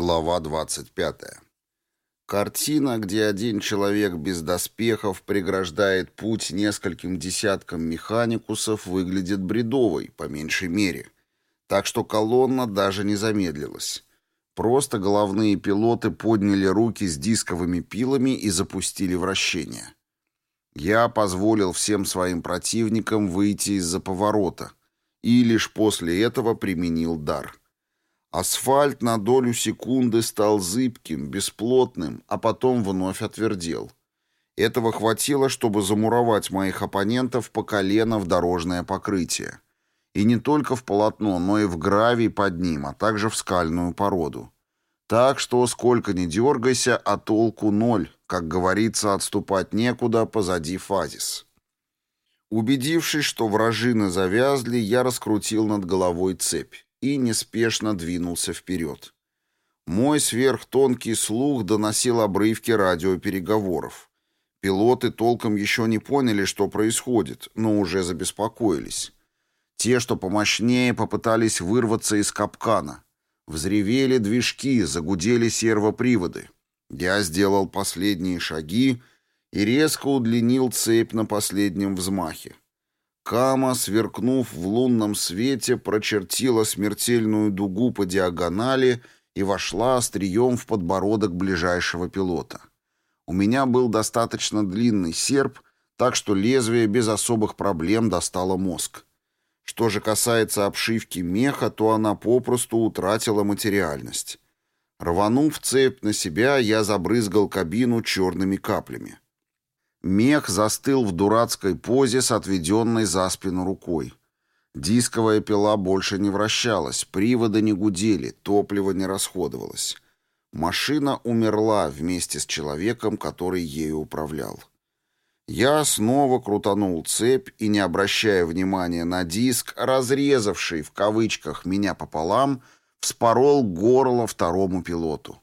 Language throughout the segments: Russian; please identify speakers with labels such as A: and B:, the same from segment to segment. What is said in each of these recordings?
A: Глава 25. Картина, где один человек без доспехов преграждает путь нескольким десяткам механикусов, выглядит бредовой, по меньшей мере. Так что колонна даже не замедлилась. Просто головные пилоты подняли руки с дисковыми пилами и запустили вращение. Я позволил всем своим противникам выйти из-за поворота и лишь после этого применил дар. Асфальт на долю секунды стал зыбким, бесплотным, а потом вновь отвердел. Этого хватило, чтобы замуровать моих оппонентов по колено в дорожное покрытие. И не только в полотно, но и в гравий под ним, а также в скальную породу. Так что, сколько ни дергайся, а толку ноль, как говорится, отступать некуда, позади фазис. Убедившись, что вражины завязли, я раскрутил над головой цепь и неспешно двинулся вперед. Мой сверхтонкий слух доносил обрывки радиопереговоров. Пилоты толком еще не поняли, что происходит, но уже забеспокоились. Те, что помощнее, попытались вырваться из капкана. Взревели движки, загудели сервоприводы. Я сделал последние шаги и резко удлинил цепь на последнем взмахе. Кама, сверкнув в лунном свете, прочертила смертельную дугу по диагонали и вошла острием в подбородок ближайшего пилота. У меня был достаточно длинный серп, так что лезвие без особых проблем достало мозг. Что же касается обшивки меха, то она попросту утратила материальность. Рванув цепь на себя, я забрызгал кабину черными каплями. Мех застыл в дурацкой позе с отведенной за спину рукой. Дисковая пила больше не вращалась, приводы не гудели, топливо не расходовалось. Машина умерла вместе с человеком, который ею управлял. Я снова крутанул цепь и, не обращая внимания на диск, разрезавший в кавычках меня пополам, вспорол горло второму пилоту.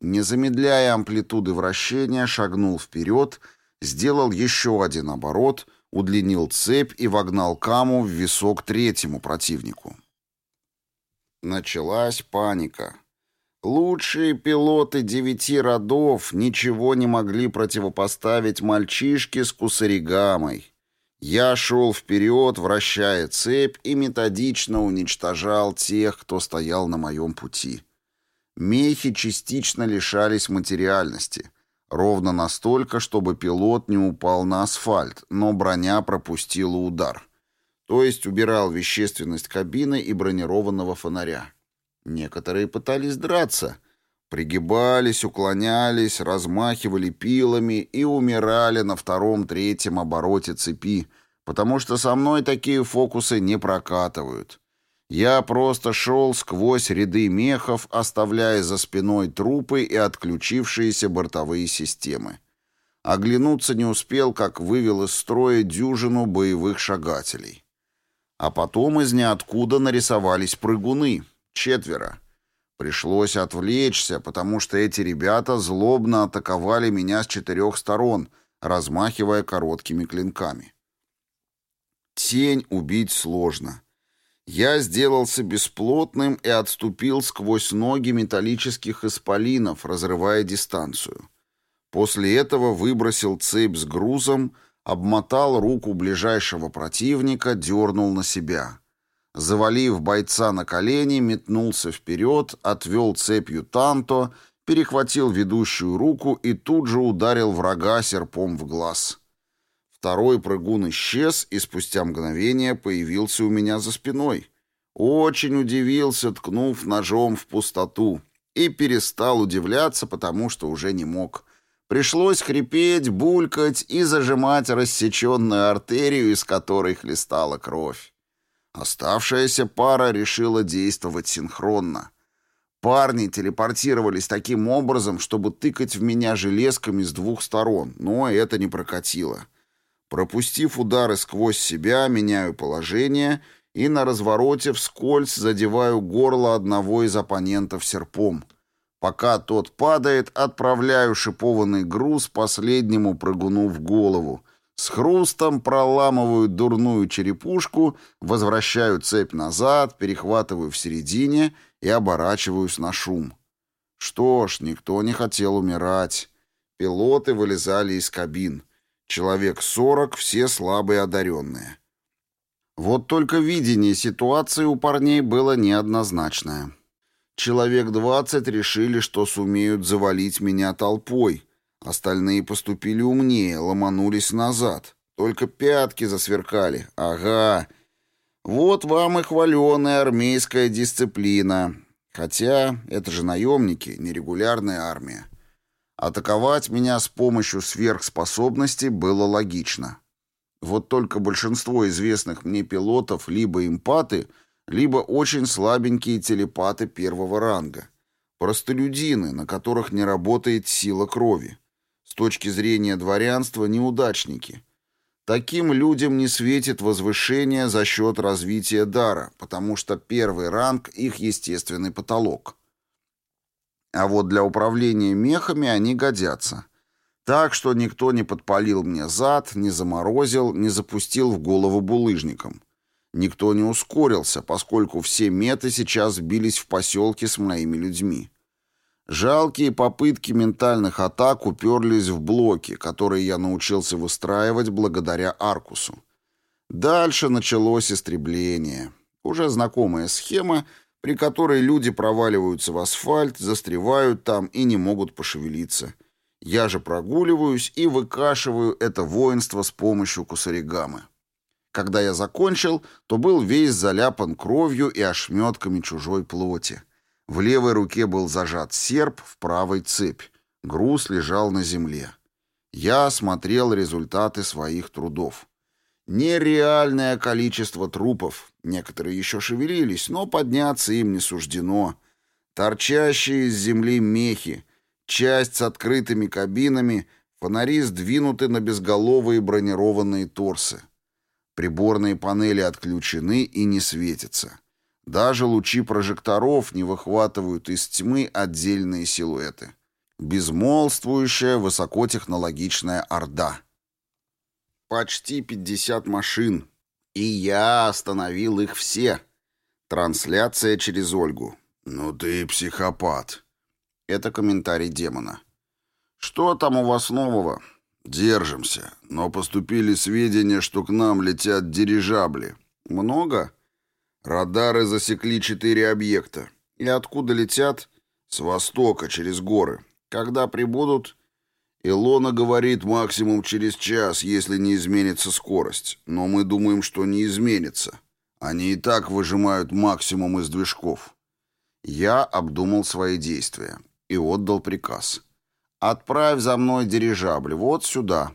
A: Не замедляя амплитуды вращения, шагнул вперед — сделал еще один оборот, удлинил цепь и вогнал каму в висок третьему противнику. Началась паника. Лучшие пилоты девяти родов ничего не могли противопоставить мальчишке с кусаригамой. Я шел вперед, вращая цепь, и методично уничтожал тех, кто стоял на моем пути. Мехи частично лишались материальности, Ровно настолько, чтобы пилот не упал на асфальт, но броня пропустила удар. То есть убирал вещественность кабины и бронированного фонаря. Некоторые пытались драться. Пригибались, уклонялись, размахивали пилами и умирали на втором-третьем обороте цепи, потому что со мной такие фокусы не прокатывают. Я просто шел сквозь ряды мехов, оставляя за спиной трупы и отключившиеся бортовые системы. Оглянуться не успел, как вывел из строя дюжину боевых шагателей. А потом из ниоткуда нарисовались прыгуны. Четверо. Пришлось отвлечься, потому что эти ребята злобно атаковали меня с четырех сторон, размахивая короткими клинками. Тень убить сложно. Я сделался бесплотным и отступил сквозь ноги металлических исполинов, разрывая дистанцию. После этого выбросил цепь с грузом, обмотал руку ближайшего противника, дернул на себя. Завалив бойца на колени, метнулся вперед, отвел цепью танто, перехватил ведущую руку и тут же ударил врага серпом в глаз. Второй прыгун исчез и спустя мгновение появился у меня за спиной. Очень удивился, ткнув ножом в пустоту, и перестал удивляться, потому что уже не мог. Пришлось хрипеть, булькать и зажимать рассеченную артерию, из которой хлестала кровь. Оставшаяся пара решила действовать синхронно. Парни телепортировались таким образом, чтобы тыкать в меня железками с двух сторон, но это не прокатило. Пропустив удары сквозь себя, меняю положение и на развороте вскользь задеваю горло одного из оппонентов серпом. Пока тот падает, отправляю шипованный груз последнему прыгуну в голову. С хрустом проламываю дурную черепушку, возвращаю цепь назад, перехватываю в середине и оборачиваюсь на шум. Что ж, никто не хотел умирать. Пилоты вылезали из кабин. Человек сорок, все слабые одаренные. Вот только видение ситуации у парней было неоднозначное. Человек двадцать решили, что сумеют завалить меня толпой. Остальные поступили умнее, ломанулись назад. Только пятки засверкали. Ага. Вот вам и хваленая армейская дисциплина. Хотя это же наемники, нерегулярная армия. Атаковать меня с помощью сверхспособностей было логично. Вот только большинство известных мне пилотов либо импаты, либо очень слабенькие телепаты первого ранга. Простолюдины, на которых не работает сила крови. С точки зрения дворянства неудачники. Таким людям не светит возвышение за счет развития дара, потому что первый ранг — их естественный потолок. А вот для управления мехами они годятся. Так что никто не подпалил мне зад, не заморозил, не запустил в голову булыжником. Никто не ускорился, поскольку все меты сейчас бились в поселке с моими людьми. Жалкие попытки ментальных атак уперлись в блоки, которые я научился выстраивать благодаря Аркусу. Дальше началось истребление. Уже знакомая схема, при которой люди проваливаются в асфальт, застревают там и не могут пошевелиться. Я же прогуливаюсь и выкашиваю это воинство с помощью кусаригамы. Когда я закончил, то был весь заляпан кровью и ошметками чужой плоти. В левой руке был зажат серп, в правой цепь. Груз лежал на земле. Я смотрел результаты своих трудов. Нереальное количество трупов. Некоторые еще шевелились, но подняться им не суждено. Торчащие из земли мехи, часть с открытыми кабинами, фонари сдвинуты на безголовые бронированные торсы. Приборные панели отключены и не светятся. Даже лучи прожекторов не выхватывают из тьмы отдельные силуэты. Безмолвствующая высокотехнологичная орда. Почти 50 машин. И я остановил их все. Трансляция через Ольгу. «Ну ты психопат». Это комментарий демона. «Что там у вас нового?» «Держимся, но поступили сведения, что к нам летят дирижабли». «Много?» Радары засекли четыре объекта. И откуда летят? С востока, через горы. Когда прибудут? Илона говорит максимум через час, если не изменится скорость. Но мы думаем, что не изменится. Они и так выжимают максимум из движков. Я обдумал свои действия и отдал приказ. «Отправь за мной дирижабль, вот сюда».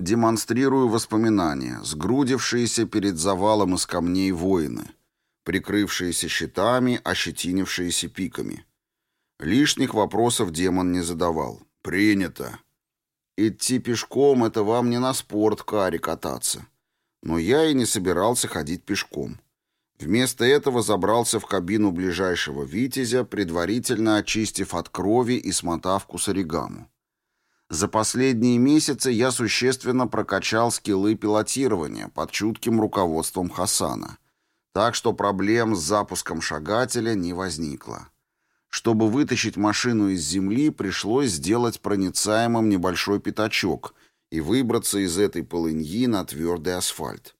A: Демонстрирую воспоминания, сгрудившиеся перед завалом из камней воины, прикрывшиеся щитами, ощетинившиеся пиками. Лишних вопросов демон не задавал. «Принято». Идти пешком — это вам не на спорткаре кататься. Но я и не собирался ходить пешком. Вместо этого забрался в кабину ближайшего «Витязя», предварительно очистив от крови и смотав кусаригаму. За последние месяцы я существенно прокачал скиллы пилотирования под чутким руководством Хасана. Так что проблем с запуском шагателя не возникло. Чтобы вытащить машину из земли, пришлось сделать проницаемым небольшой пятачок и выбраться из этой полыньи на твердый асфальт.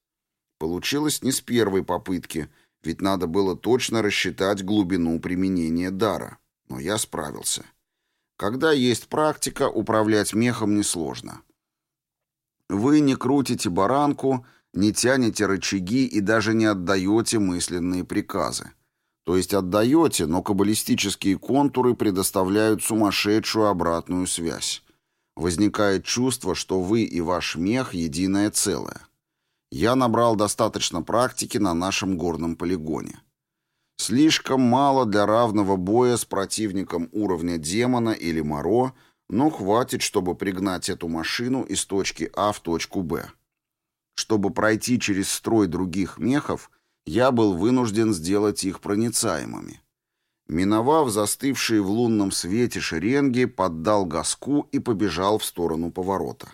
A: Получилось не с первой попытки, ведь надо было точно рассчитать глубину применения дара. Но я справился. — когда есть практика, управлять мехом несложно. Вы не крутите баранку, не тянете рычаги и даже не отдаете мысленные приказы. То есть отдаете, но каббалистические контуры предоставляют сумасшедшую обратную связь. Возникает чувство, что вы и ваш мех – единое целое. Я набрал достаточно практики на нашем горном полигоне. Слишком мало для равного боя с противником уровня демона или моро, но хватит, чтобы пригнать эту машину из точки А в точку Б. Чтобы пройти через строй других мехов, я был вынужден сделать их проницаемыми. Миновав застывшие в лунном свете шеренги, поддал газку и побежал в сторону поворота.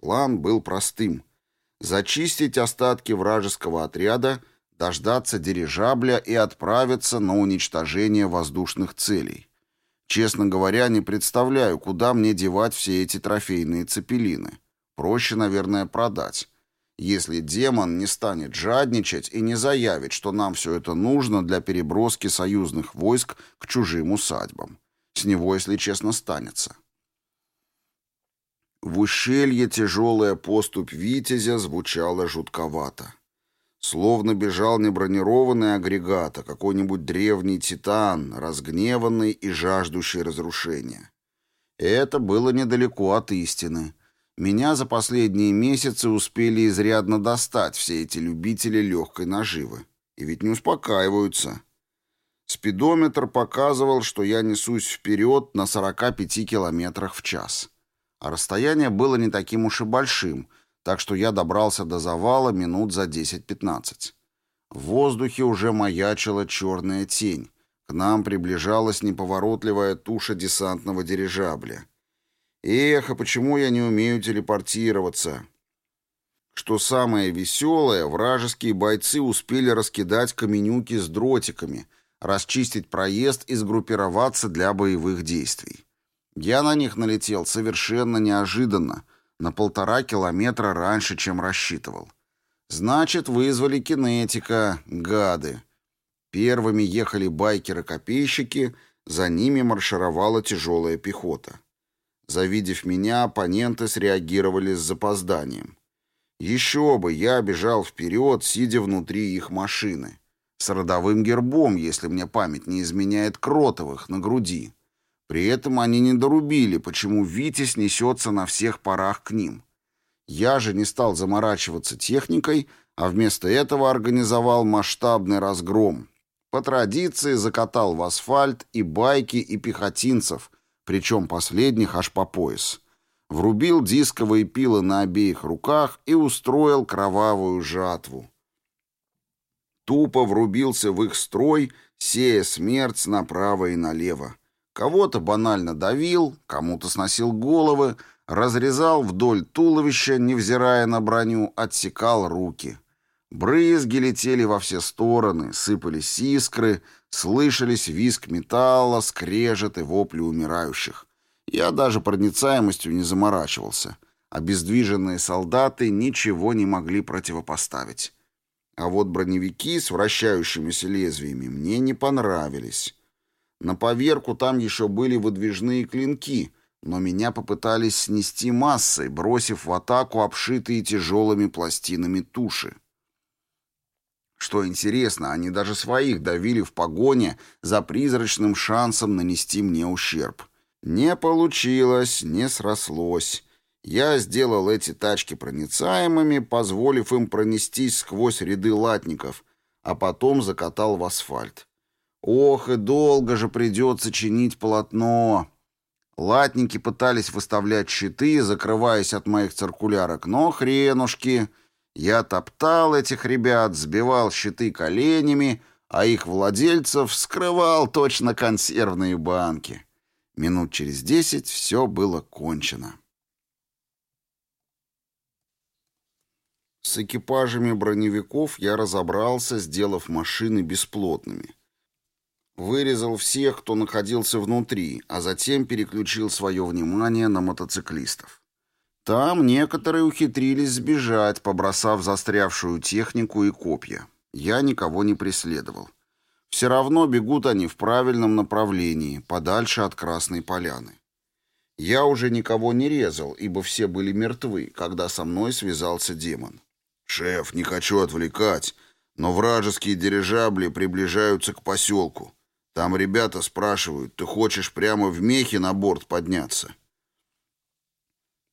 A: План был простым — зачистить остатки вражеского отряда — дождаться дирижабля и отправиться на уничтожение воздушных целей. Честно говоря, не представляю, куда мне девать все эти трофейные цепелины. Проще, наверное, продать. Если демон не станет жадничать и не заявит, что нам все это нужно для переброски союзных войск к чужим усадьбам. С него, если честно, станется. В ущелье тяжелая поступь Витязя звучала жутковато. Словно бежал не бронированный агрегат, а какой-нибудь древний титан, разгневанный и жаждущий разрушения. Это было недалеко от истины. Меня за последние месяцы успели изрядно достать все эти любители легкой наживы. И ведь не успокаиваются. Спидометр показывал, что я несусь вперед на 45 километрах в час. А расстояние было не таким уж и большим — так что я добрался до завала минут за 10-15. В воздухе уже маячила черная тень. К нам приближалась неповоротливая туша десантного дирижабля. Эх, а почему я не умею телепортироваться? Что самое веселое, вражеские бойцы успели раскидать каменюки с дротиками, расчистить проезд и сгруппироваться для боевых действий. Я на них налетел совершенно неожиданно, на полтора километра раньше, чем рассчитывал. Значит, вызвали кинетика, гады. Первыми ехали байкеры-копейщики, за ними маршировала тяжелая пехота. Завидев меня, оппоненты среагировали с запозданием. Еще бы, я бежал вперед, сидя внутри их машины. С родовым гербом, если мне память не изменяет, Кротовых на груди. При этом они не дорубили, почему Витязь несется на всех парах к ним. Я же не стал заморачиваться техникой, а вместо этого организовал масштабный разгром. По традиции закатал в асфальт и байки, и пехотинцев, причем последних аж по пояс. Врубил дисковые пилы на обеих руках и устроил кровавую жатву. Тупо врубился в их строй, сея смерть направо и налево. Кого-то банально давил, кому-то сносил головы, разрезал вдоль туловища, невзирая на броню, отсекал руки. Брызги летели во все стороны, сыпались искры, слышались визг металла, скрежет и вопли умирающих. Я даже проницаемостью не заморачивался. Обездвиженные солдаты ничего не могли противопоставить. А вот броневики с вращающимися лезвиями мне не понравились. На поверку там еще были выдвижные клинки, но меня попытались снести массой, бросив в атаку обшитые тяжелыми пластинами туши. Что интересно, они даже своих давили в погоне за призрачным шансом нанести мне ущерб. Не получилось, не срослось. Я сделал эти тачки проницаемыми, позволив им пронестись сквозь ряды латников, а потом закатал в асфальт. Ох, и долго же придется чинить полотно. Латники пытались выставлять щиты, закрываясь от моих циркулярок, но хренушки. Я топтал этих ребят, сбивал щиты коленями, а их владельцев вскрывал точно консервные банки. Минут через десять все было кончено. С экипажами броневиков я разобрался, сделав машины бесплотными — Вырезал всех, кто находился внутри, а затем переключил свое внимание на мотоциклистов. Там некоторые ухитрились сбежать, побросав застрявшую технику и копья. Я никого не преследовал. Все равно бегут они в правильном направлении, подальше от Красной Поляны. Я уже никого не резал, ибо все были мертвы, когда со мной связался демон. «Шеф, не хочу отвлекать, но вражеские дирижабли приближаются к поселку. Там ребята спрашивают, ты хочешь прямо в мехе на борт подняться?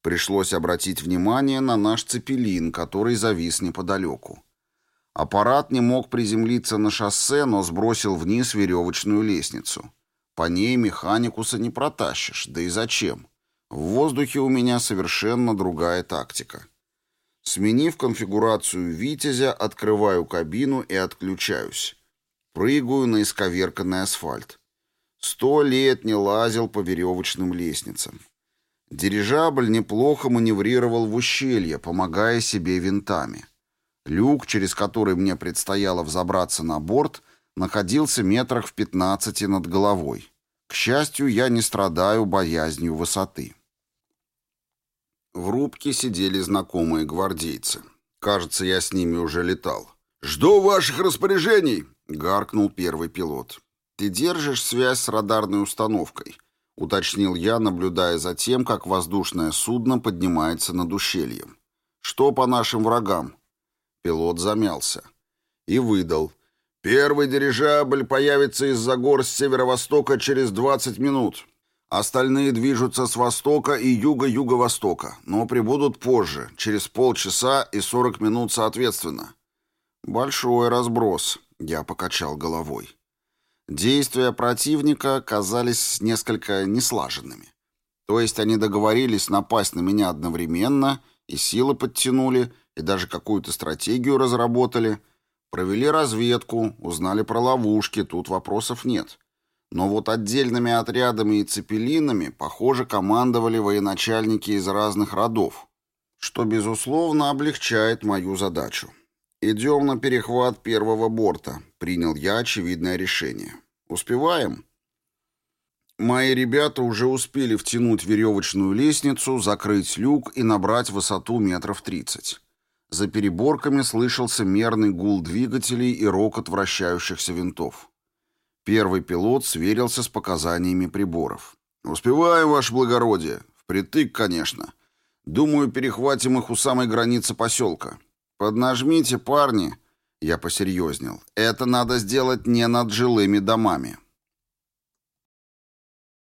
A: Пришлось обратить внимание на наш цепелин, который завис неподалеку. Аппарат не мог приземлиться на шоссе, но сбросил вниз веревочную лестницу. По ней механикуса не протащишь, да и зачем? В воздухе у меня совершенно другая тактика. Сменив конфигурацию «Витязя», открываю кабину и отключаюсь. Прыгаю на исковерканный асфальт. Сто лет не лазил по веревочным лестницам. Дирижабль неплохо маневрировал в ущелье, помогая себе винтами. Люк, через который мне предстояло взобраться на борт, находился метрах в пятнадцати над головой. К счастью, я не страдаю боязнью высоты. В рубке сидели знакомые гвардейцы. Кажется, я с ними уже летал. «Жду ваших распоряжений!» — гаркнул первый пилот. «Ты держишь связь с радарной установкой?» — уточнил я, наблюдая за тем, как воздушное судно поднимается над ущельем. «Что по нашим врагам?» Пилот замялся. И выдал. Первый дирижабль появится из-за гор с северо-востока через 20 минут. Остальные движутся с востока и юга-юго-востока, но прибудут позже, через полчаса и 40 минут соответственно. Большой разброс, я покачал головой. Действия противника казались несколько неслаженными. То есть они договорились напасть на меня одновременно, и силы подтянули, и даже какую-то стратегию разработали — Провели разведку, узнали про ловушки, тут вопросов нет. Но вот отдельными отрядами и цепелинами, похоже, командовали военачальники из разных родов, что, безусловно, облегчает мою задачу. «Идем на перехват первого борта», — принял я очевидное решение. «Успеваем?» Мои ребята уже успели втянуть веревочную лестницу, закрыть люк и набрать высоту метров тридцать. За переборками слышался мерный гул двигателей и рокот вращающихся винтов. Первый пилот сверился с показаниями приборов. «Успеваем, ваше благородие. Впритык, конечно. Думаю, перехватим их у самой границы поселка. Поднажмите, парни». Я посерьезнел. «Это надо сделать не над жилыми домами».